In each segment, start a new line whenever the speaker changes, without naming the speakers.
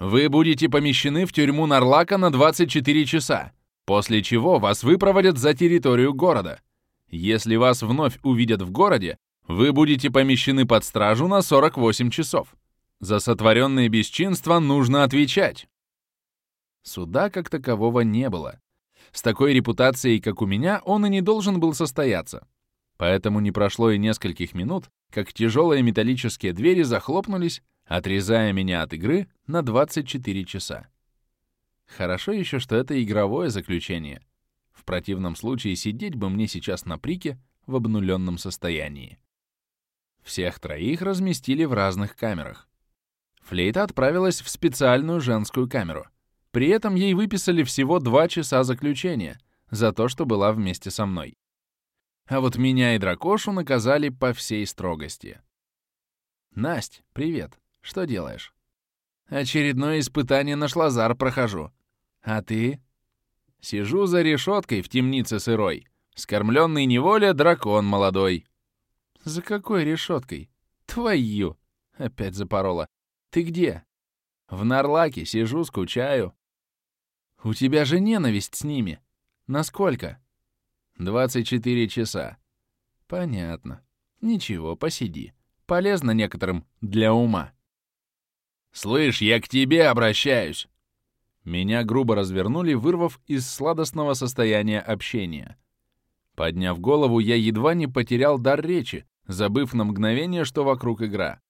Вы будете помещены в тюрьму Нарлака на 24 часа, после чего вас выпроводят за территорию города. Если вас вновь увидят в городе, вы будете помещены под стражу на 48 часов. За сотворенные бесчинства нужно отвечать. Суда как такового не было. С такой репутацией, как у меня, он и не должен был состояться. Поэтому не прошло и нескольких минут, как тяжелые металлические двери захлопнулись, отрезая меня от игры на 24 часа. Хорошо еще, что это игровое заключение. В противном случае сидеть бы мне сейчас на прике в обнуленном состоянии. Всех троих разместили в разных камерах. Флейта отправилась в специальную женскую камеру. При этом ей выписали всего два часа заключения за то, что была вместе со мной. А вот меня и дракошу наказали по всей строгости. «Насть, привет. Что делаешь?» «Очередное испытание на шлазар прохожу. А ты?» «Сижу за решеткой в темнице сырой. Скормленный неволе дракон молодой». «За какой решеткой?» «Твою!» — опять запорола. «Ты где?» «В Нарлаке сижу, скучаю». «У тебя же ненависть с ними. Насколько?» 24 часа. Понятно. Ничего, посиди. Полезно некоторым для ума. «Слышь, я к тебе обращаюсь!» Меня грубо развернули, вырвав из сладостного состояния общения. Подняв голову, я едва не потерял дар речи, забыв на мгновение, что вокруг игра.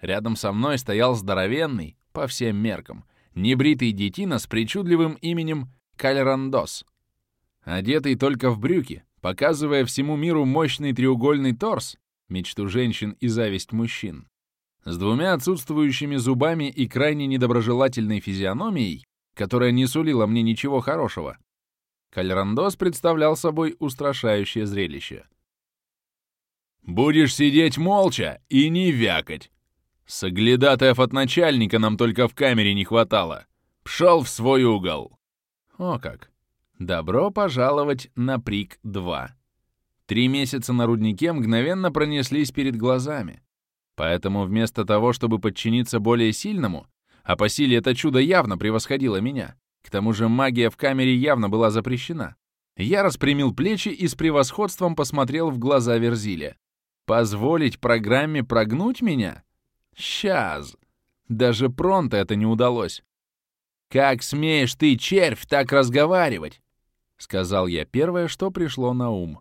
Рядом со мной стоял здоровенный, по всем меркам, небритый детина с причудливым именем Кальрандос — Одетый только в брюки, показывая всему миру мощный треугольный торс, мечту женщин и зависть мужчин, с двумя отсутствующими зубами и крайне недоброжелательной физиономией, которая не сулила мне ничего хорошего, Кальрандос представлял собой устрашающее зрелище. «Будешь сидеть молча и не вякать. Соглядатаев от начальника нам только в камере не хватало. Пшел в свой угол». О как! Добро пожаловать на Прик-2. Три месяца на руднике мгновенно пронеслись перед глазами. Поэтому вместо того, чтобы подчиниться более сильному, а по силе это чудо явно превосходило меня, к тому же магия в камере явно была запрещена, я распрямил плечи и с превосходством посмотрел в глаза Верзиле. Позволить программе прогнуть меня? Сейчас. Даже Пронто это не удалось. «Как смеешь ты, червь, так разговаривать? — сказал я первое, что пришло на ум.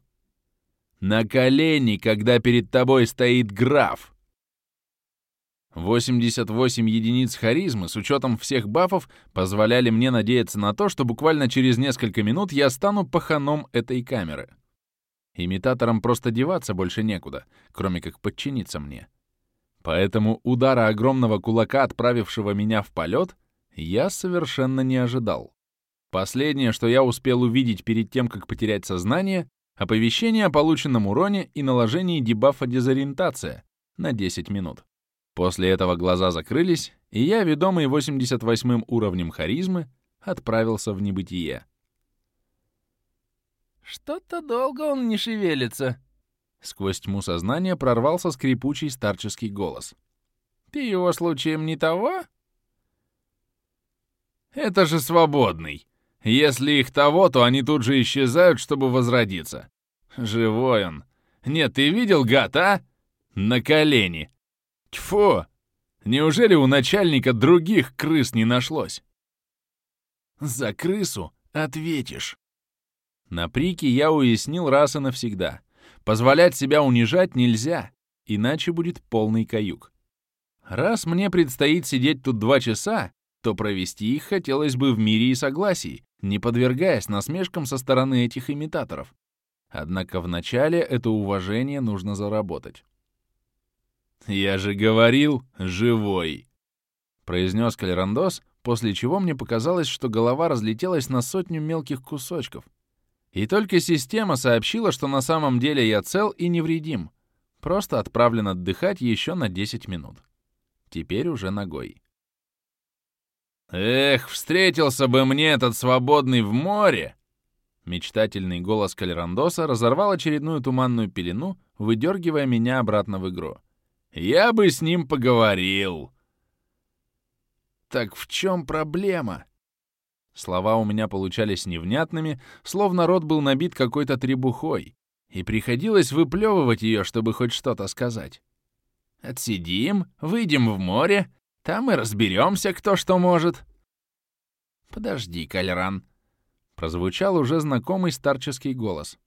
«На колени, когда перед тобой стоит граф!» 88 единиц харизмы с учетом всех бафов позволяли мне надеяться на то, что буквально через несколько минут я стану паханом этой камеры. Имитаторам просто деваться больше некуда, кроме как подчиниться мне. Поэтому удара огромного кулака, отправившего меня в полет, я совершенно не ожидал. Последнее, что я успел увидеть перед тем, как потерять сознание, оповещение о полученном уроне и наложении дебафа дезориентация на 10 минут. После этого глаза закрылись, и я, ведомый 88 уровнем харизмы, отправился в небытие. «Что-то долго он не шевелится», — сквозь тьму сознания прорвался скрипучий старческий голос. «Ты его случаем не того?» «Это же свободный!» Если их того, то они тут же исчезают, чтобы возродиться. Живой он. Нет, ты видел, гад, а? На колени. Тьфу! Неужели у начальника других крыс не нашлось? За крысу ответишь. На прике я уяснил раз и навсегда. Позволять себя унижать нельзя, иначе будет полный каюк. Раз мне предстоит сидеть тут два часа, то провести их хотелось бы в мире и согласии, не подвергаясь насмешкам со стороны этих имитаторов. Однако вначале это уважение нужно заработать. «Я же говорил, живой!» — произнес Калерандос, после чего мне показалось, что голова разлетелась на сотню мелких кусочков. И только система сообщила, что на самом деле я цел и невредим, просто отправлен отдыхать еще на 10 минут. Теперь уже ногой. «Эх, встретился бы мне этот свободный в море!» Мечтательный голос Калерандоса разорвал очередную туманную пелену, выдергивая меня обратно в игру. «Я бы с ним поговорил!» Так в чем проблема? Слова у меня получались невнятными, словно рот был набит какой-то требухой, и приходилось выплевывать ее, чтобы хоть что-то сказать. Отсидим, выйдем в море, там и разберемся, кто что может. Подожди, Кальран. Прозвучал уже знакомый старческий голос.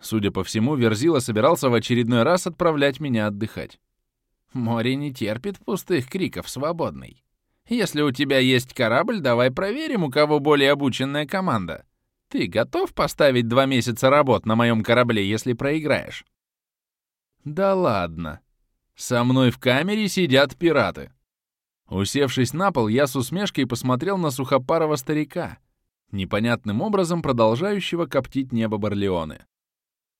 Судя по всему, Верзила собирался в очередной раз отправлять меня отдыхать. Море не терпит пустых криков свободный. Если у тебя есть корабль, давай проверим, у кого более обученная команда. Ты готов поставить два месяца работ на моем корабле, если проиграешь? Да ладно. Со мной в камере сидят пираты. Усевшись на пол, я с усмешкой посмотрел на сухопарого старика, непонятным образом продолжающего коптить небо Барлеоны.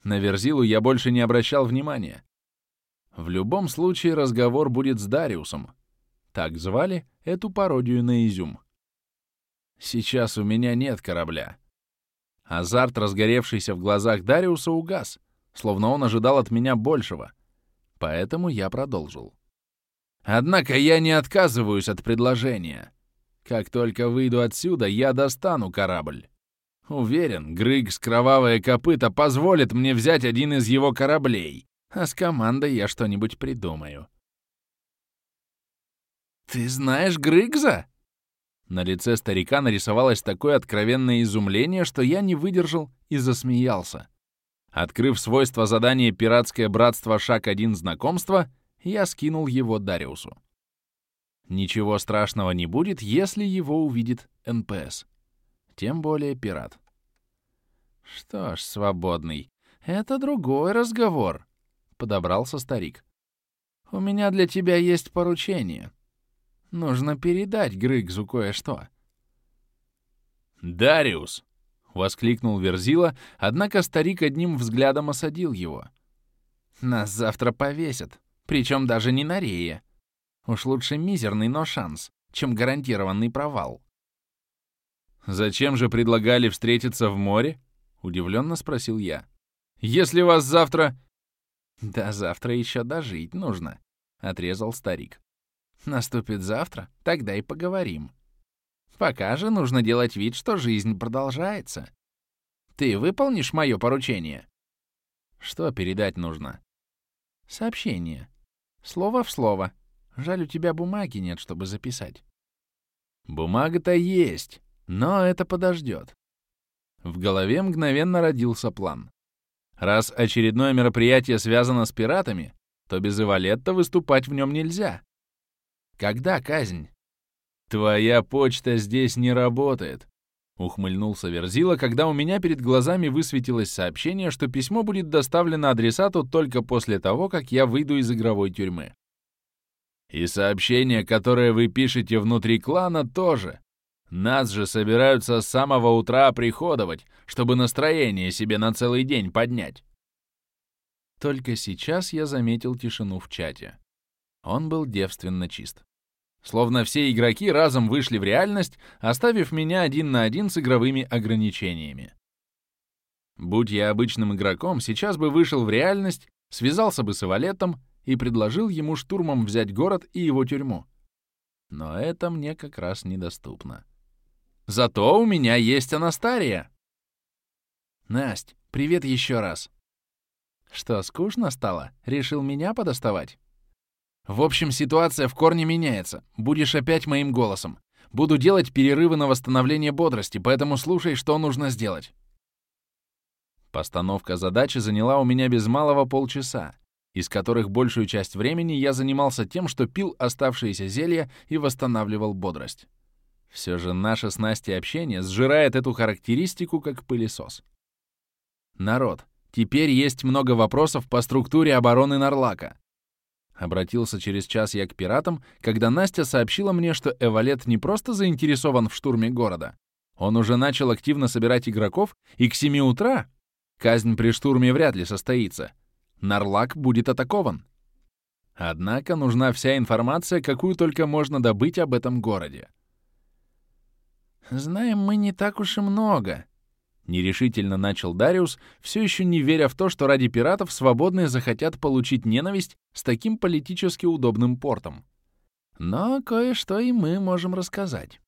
На Верзилу я больше не обращал внимания. В любом случае разговор будет с Дариусом. Так звали эту пародию на изюм. Сейчас у меня нет корабля. Азарт, разгоревшийся в глазах Дариуса, угас, словно он ожидал от меня большего. Поэтому я продолжил. Однако я не отказываюсь от предложения. Как только выйду отсюда, я достану корабль. Уверен, Грыгс Кровавое Копыто позволит мне взять один из его кораблей, а с командой я что-нибудь придумаю. «Ты знаешь Грыгза?» На лице старика нарисовалось такое откровенное изумление, что я не выдержал и засмеялся. Открыв свойство задания «Пиратское братство. Шаг 1. Знакомство», я скинул его Дариусу. Ничего страшного не будет, если его увидит НПС. Тем более пират. Что ж, свободный, это другой разговор, — подобрался старик. У меня для тебя есть поручение. Нужно передать Грыгзу кое-что. «Дариус!» — воскликнул Верзила, однако старик одним взглядом осадил его. «Нас завтра повесят, причем даже не на рее. Уж лучше мизерный, но шанс, чем гарантированный провал». «Зачем же предлагали встретиться в море?» — удивленно спросил я. «Если вас завтра...» «Да завтра еще дожить нужно», — отрезал старик. Наступит завтра, тогда и поговорим. Пока же нужно делать вид, что жизнь продолжается. Ты выполнишь мое поручение? Что передать нужно? Сообщение. Слово в слово. Жаль, у тебя бумаги нет, чтобы записать. Бумага-то есть, но это подождет. В голове мгновенно родился план. Раз очередное мероприятие связано с пиратами, то без Ивалетта выступать в нем нельзя. Когда казнь?» «Твоя почта здесь не работает», — ухмыльнулся Верзила, когда у меня перед глазами высветилось сообщение, что письмо будет доставлено адресату только после того, как я выйду из игровой тюрьмы. «И сообщение, которое вы пишете внутри клана, тоже. Нас же собираются с самого утра приходовать, чтобы настроение себе на целый день поднять». Только сейчас я заметил тишину в чате. Он был девственно чист. Словно все игроки разом вышли в реальность, оставив меня один на один с игровыми ограничениями. Будь я обычным игроком, сейчас бы вышел в реальность, связался бы с Эвалетом и предложил ему штурмом взять город и его тюрьму. Но это мне как раз недоступно. Зато у меня есть Анастария. Насть, привет еще раз. Что, скучно стало? Решил меня подоставать? В общем, ситуация в корне меняется. Будешь опять моим голосом. Буду делать перерывы на восстановление бодрости, поэтому слушай, что нужно сделать. Постановка задачи заняла у меня без малого полчаса, из которых большую часть времени я занимался тем, что пил оставшиеся зелья и восстанавливал бодрость. Все же наше с Настей общение сжирает эту характеристику как пылесос. Народ, теперь есть много вопросов по структуре обороны Нарлака. Обратился через час я к пиратам, когда Настя сообщила мне, что Эвалет не просто заинтересован в штурме города. Он уже начал активно собирать игроков, и к 7 утра казнь при штурме вряд ли состоится. Нарлак будет атакован. Однако нужна вся информация, какую только можно добыть об этом городе. «Знаем мы не так уж и много», Нерешительно начал Дариус, все еще не веря в то, что ради пиратов свободные захотят получить ненависть с таким политически удобным портом. Но кое-что и мы можем рассказать.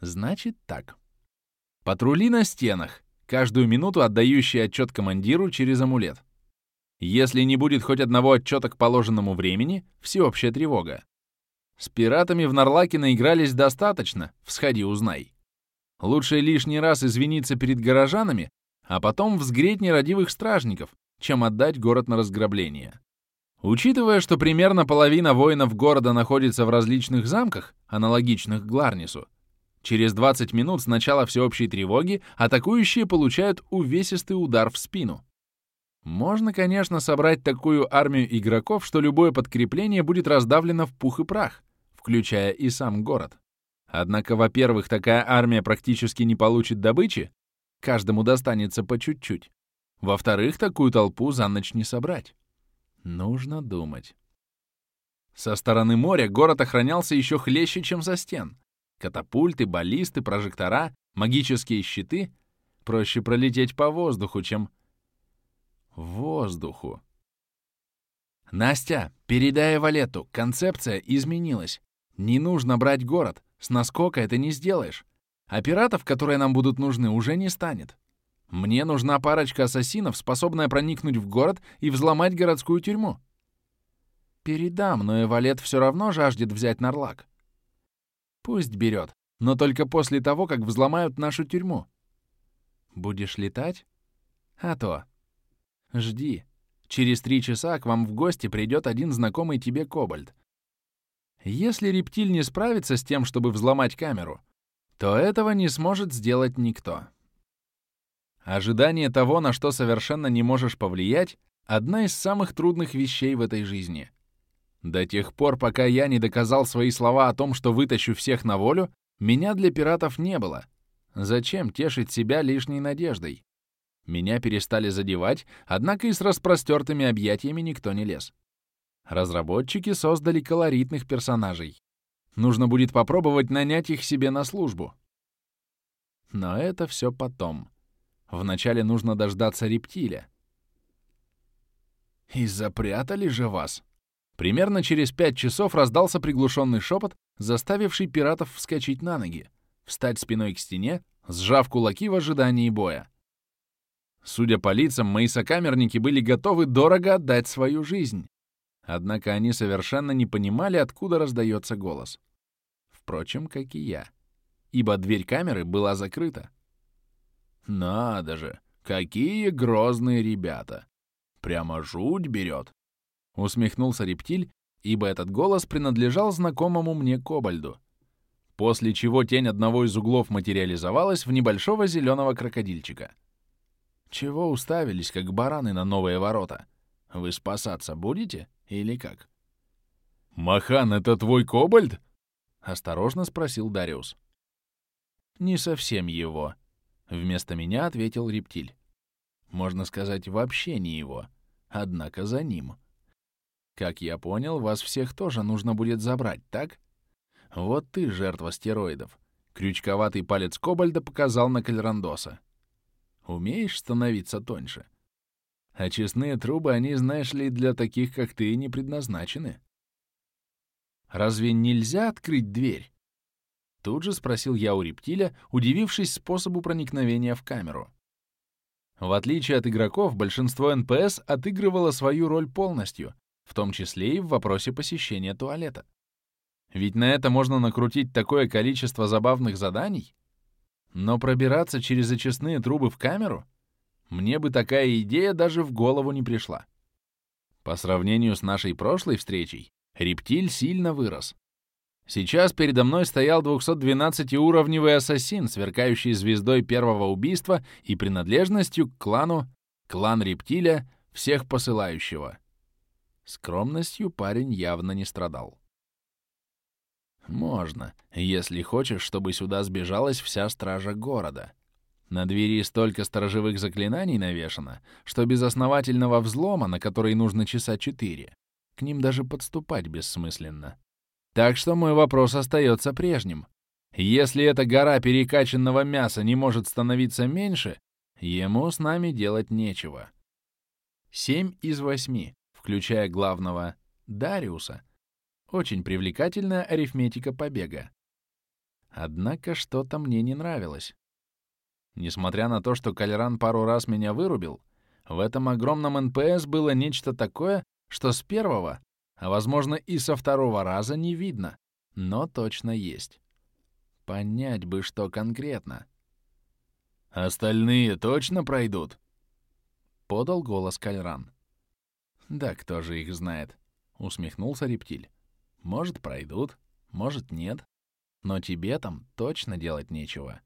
Значит так. Патрули на стенах, каждую минуту отдающие отчет командиру через амулет. Если не будет хоть одного отчета к положенному времени, всеобщая тревога. С пиратами в Нарлаке наигрались достаточно, всходи узнай. Лучше лишний раз извиниться перед горожанами, а потом взгреть нерадивых стражников, чем отдать город на разграбление. Учитывая, что примерно половина воинов города находится в различных замках, аналогичных Гларнису, через 20 минут с начала всеобщей тревоги атакующие получают увесистый удар в спину. Можно, конечно, собрать такую армию игроков, что любое подкрепление будет раздавлено в пух и прах, включая и сам город. Однако, во-первых, такая армия практически не получит добычи, каждому достанется по чуть-чуть. Во-вторых, такую толпу за ночь не собрать. Нужно думать. Со стороны моря город охранялся еще хлеще, чем со стен. Катапульты, баллисты, прожектора, магические щиты. Проще пролететь по воздуху, чем воздуху. «Настя, передай Валету, концепция изменилась. Не нужно брать город, с наскока это не сделаешь. А пиратов, которые нам будут нужны, уже не станет. Мне нужна парочка ассасинов, способная проникнуть в город и взломать городскую тюрьму. Передам, но Эвалет все равно жаждет взять Нарлак. Пусть берет, но только после того, как взломают нашу тюрьму. Будешь летать? А то. Жди. Через три часа к вам в гости придет один знакомый тебе кобальд. Если рептиль не справится с тем, чтобы взломать камеру, то этого не сможет сделать никто. Ожидание того, на что совершенно не можешь повлиять, одна из самых трудных вещей в этой жизни. До тех пор, пока я не доказал свои слова о том, что вытащу всех на волю, меня для пиратов не было. Зачем тешить себя лишней надеждой? Меня перестали задевать, однако и с распростертыми объятиями никто не лез. Разработчики создали колоритных персонажей. Нужно будет попробовать нанять их себе на службу. Но это все потом. Вначале нужно дождаться рептиля. «И запрятали же вас!» Примерно через пять часов раздался приглушенный шепот, заставивший пиратов вскочить на ноги, встать спиной к стене, сжав кулаки в ожидании боя. Судя по лицам, мои сокамерники были готовы дорого отдать свою жизнь. Однако они совершенно не понимали, откуда раздается голос. Впрочем, как и я. Ибо дверь камеры была закрыта. «Надо же, какие грозные ребята! Прямо жуть берет!» Усмехнулся рептиль, ибо этот голос принадлежал знакомому мне Кобальду. После чего тень одного из углов материализовалась в небольшого зеленого крокодильчика — чего уставились, как бараны на новые ворота? Вы спасаться будете или как? «Махан, это твой кобальд?» — осторожно спросил Дариус. «Не совсем его», — вместо меня ответил рептиль. «Можно сказать, вообще не его, однако за ним. Как я понял, вас всех тоже нужно будет забрать, так? Вот ты жертва стероидов». Крючковатый палец кобальда показал на Кальрандоса. Умеешь становиться тоньше? А честные трубы, они, знаешь ли, для таких, как ты, не предназначены. Разве нельзя открыть дверь? Тут же спросил я у рептиля, удивившись способу проникновения в камеру. В отличие от игроков, большинство НПС отыгрывало свою роль полностью, в том числе и в вопросе посещения туалета. Ведь на это можно накрутить такое количество забавных заданий, но пробираться через очистные трубы в камеру? Мне бы такая идея даже в голову не пришла. По сравнению с нашей прошлой встречей, рептиль сильно вырос. Сейчас передо мной стоял 212-уровневый ассасин, сверкающий звездой первого убийства и принадлежностью к клану «Клан рептиля, всех посылающего». Скромностью парень явно не страдал. Можно, если хочешь, чтобы сюда сбежалась вся стража города. На двери столько сторожевых заклинаний навешано, что без основательного взлома, на который нужно часа четыре, к ним даже подступать бессмысленно. Так что мой вопрос остается прежним. Если эта гора перекачанного мяса не может становиться меньше, ему с нами делать нечего. Семь из восьми, включая главного Дариуса, Очень привлекательная арифметика побега. Однако что-то мне не нравилось. Несмотря на то, что Кальран пару раз меня вырубил, в этом огромном НПС было нечто такое, что с первого, а возможно и со второго раза не видно, но точно есть. Понять бы, что конкретно.
«Остальные точно пройдут?»
— подал голос Кальран. «Да кто же их знает?» — усмехнулся рептиль. «Может, пройдут, может, нет. Но тебе там точно делать нечего».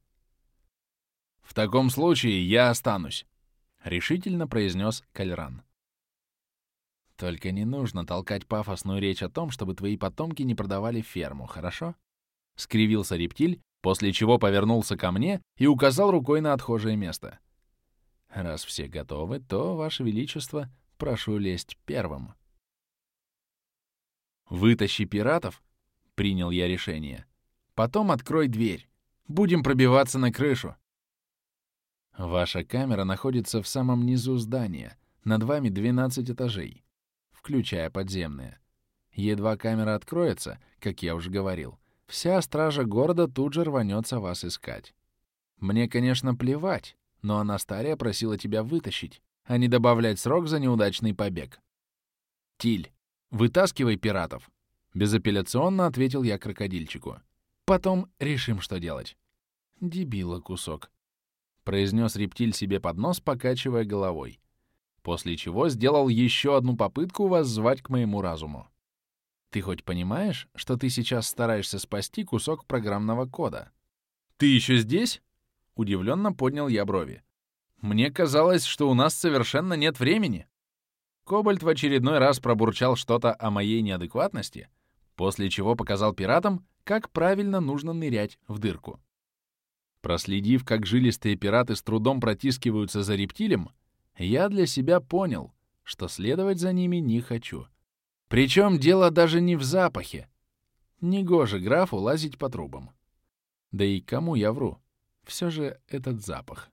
«В таком случае я останусь», —
решительно произнес Кальран. «Только не нужно толкать пафосную речь о том, чтобы твои потомки не продавали ферму, хорошо?» — скривился рептиль, после чего повернулся ко мне и указал рукой на отхожее место. «Раз все готовы, то, Ваше Величество, прошу лезть первым». «Вытащи пиратов», — принял я решение. «Потом открой дверь. Будем пробиваться на крышу. Ваша камера находится в самом низу здания, над вами 12 этажей, включая подземные. Едва камера откроется, как я уже говорил, вся стража города тут же рванется вас искать. Мне, конечно, плевать, но Анастария просила тебя вытащить, а не добавлять срок за неудачный побег. Тиль, вытаскивай пиратов. Безапелляционно ответил я крокодильчику. Потом решим, что делать. Дебила кусок произнес рептиль себе под нос, покачивая головой, после чего сделал еще одну попытку воззвать к моему разуму. Ты хоть понимаешь, что ты сейчас стараешься спасти кусок программного кода? Ты еще здесь? Удивленно поднял я брови. Мне казалось, что у нас совершенно нет времени. Кобальт в очередной раз пробурчал что-то о моей неадекватности, после чего показал пиратам, как правильно нужно нырять в дырку. Проследив, как жилистые пираты с трудом протискиваются за рептилем, я для себя понял, что следовать за ними не хочу. Причем дело даже не в запахе. Негоже графу лазить по трубам. Да и кому я вру? Все же этот запах.